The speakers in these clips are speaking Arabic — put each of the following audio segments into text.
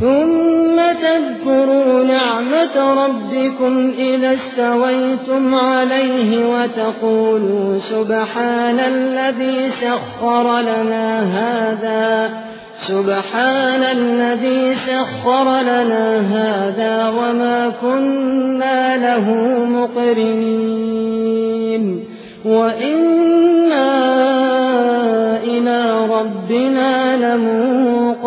ثم تذكروا نعمة ربكم إذا استويتم عليه وتقولوا سبحان الذي سخر لنا هذا سبحان الذي سخر لنا هذا وما كنا له مقرنين. وإنا إلى ربنا لمنقلبون.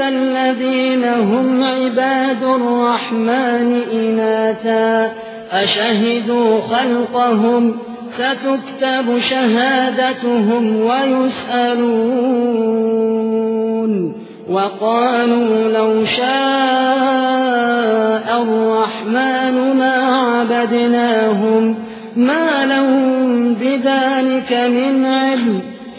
الذين هم عباد الرحمن إناثا أشهدوا خلقهم ستكتب شهادتهم ويسألون وقالوا لو شاء الرحمن ما عبدناهم ما لهم بذلك من علم